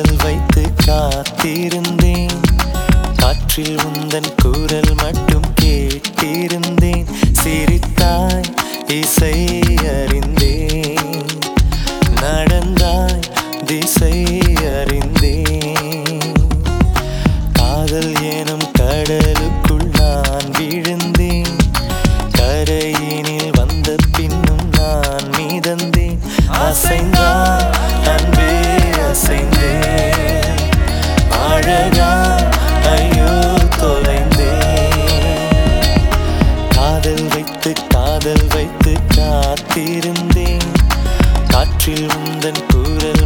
காதல் வைத்து காத்திருந்தேன். காற்றில் உந்தன் கூறல் மட்டும் கேட்டிருந்தேன். சிரித்தாய் இசை அறிந்தேன். நடந்தாய் திசை அறிந்தேன். வைத்து காத்திருந்தேன். காற்றில் உந்தன் குரல்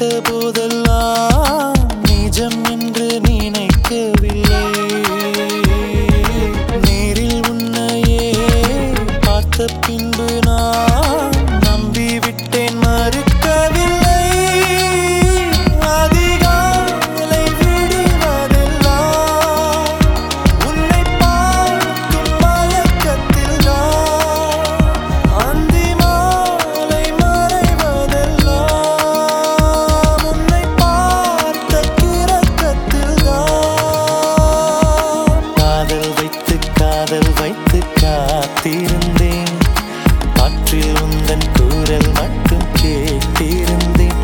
பார்த்த போதெல்லாம் நிஜம் என்று நினைக்கவில்லை. நேரில் உன்னையே பார்த்த பின்பு நான் காத்திருந்தேன். காற்றில் உந்தன் கூறல் மட்டும் கேட்டிருந்தேன்.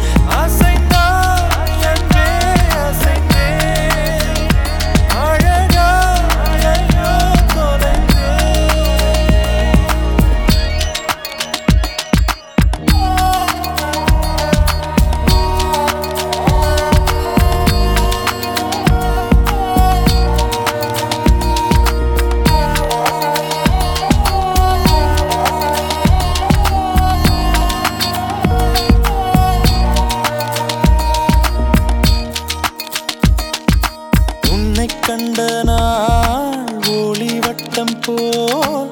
கண்ட நாள் ஒளி வட்டம் போல்